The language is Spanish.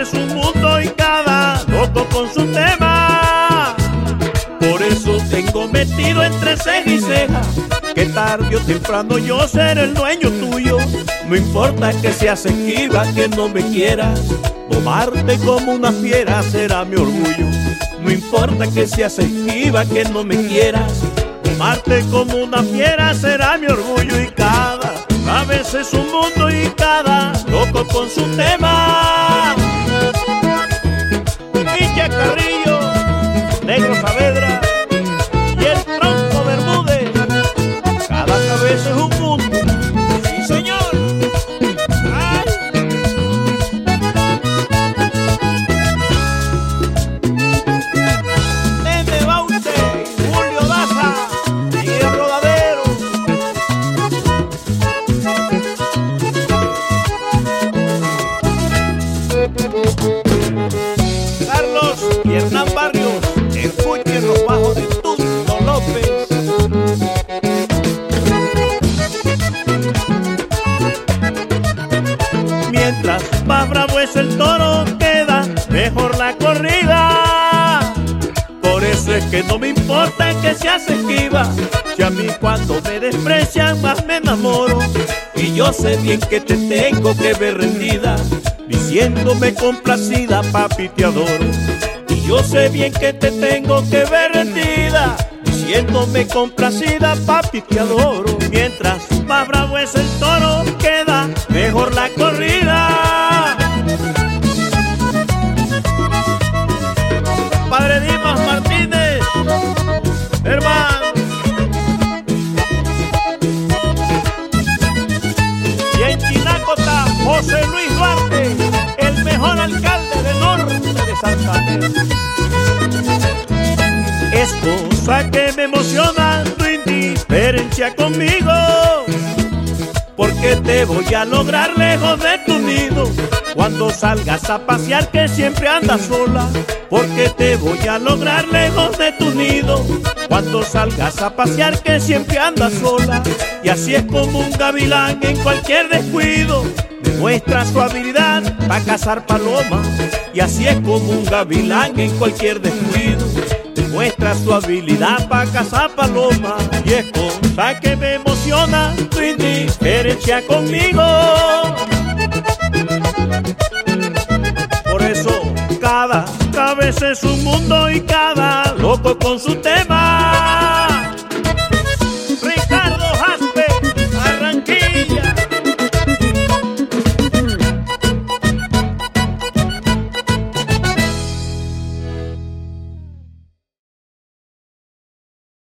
es un mundo y cada loco con su tema. Por eso tengo metido entre ceja y ceja que tarde o temprano yo seré el dueño tuyo. No importa que seas esquiva, que no me quieras, tomarte como una fiera será mi orgullo. No importa que seas esquiva, que no me quieras, tomarte como una fiera será mi orgullo y cada a veces un mundo y cada loco con su tema. Hernán Barrios, escuchen los bajos de Tuto López. Mientras más bravo es el toro, queda mejor la corrida. Por eso es que no me importa que seas esquiva. Si a mí cuando me desprecian más me enamoro. Y yo sé bien que te tengo que ver rendida. Diciéndome complacida, papi, te adoro. Yo sé bien que te tengo que ver rendida. Diciéndome complacida, papi, te adoro. Mientras más bravo es el toro, queda mejor la corrida. Padre Dimas Martínez, hermano. Y en Chinacota, José Luis Duarte, el mejor alcalde del norte de Santander. Me emociona tu indiferencia conmigo. Porque te voy a lograr lejos de tu nido. Cuando salgas a pasear que siempre andas sola. Porque te voy a lograr lejos de tu nido. Cuando salgas a pasear que siempre andas sola. Y así es como un gavilán en cualquier descuido. Demuestra su habilidad para cazar palomas. Y así es como un gavilán en cualquier descuido Muestra su habilidad para cazar paloma y es cosa que me emociona tu indiferencia conmigo. Por eso cada cabeza es un mundo y cada loco con su tema.